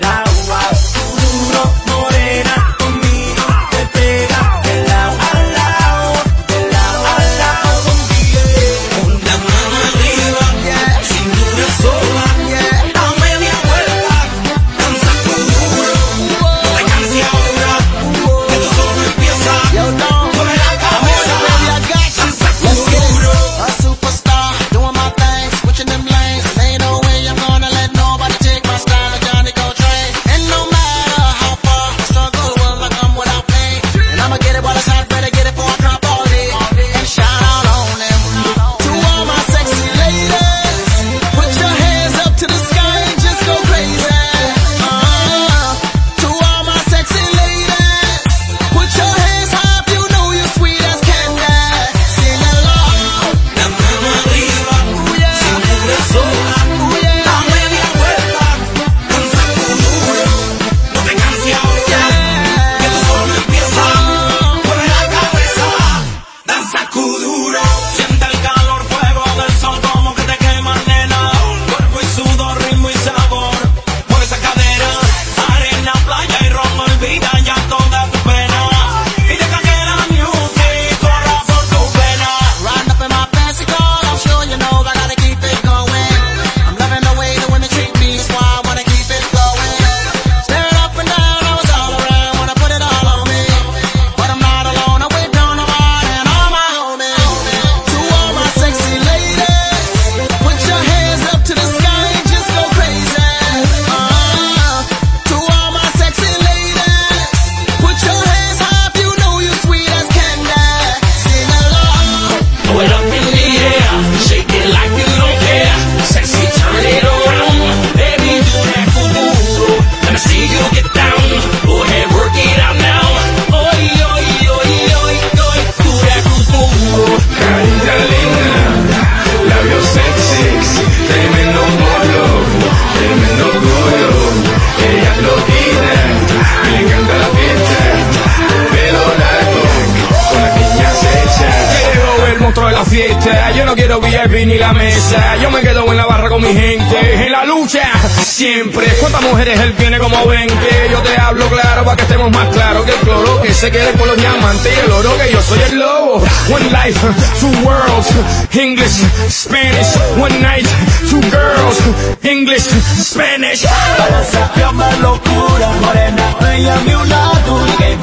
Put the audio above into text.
that I Yo no quiero VIP ni la mesa. Yo me quedo en la barra con mi gente. En la lucha, siempre. ¿Cuántas mujeres él tiene como 20? Yo te hablo claro para que estemos más claros que el cloro. Que se quede con los diamantes y el oro. Que yo soy el lobo. One life, two worlds. English, Spanish. One night, two girls. English, Spanish. Balanza locura. Morena, ven a lado. Que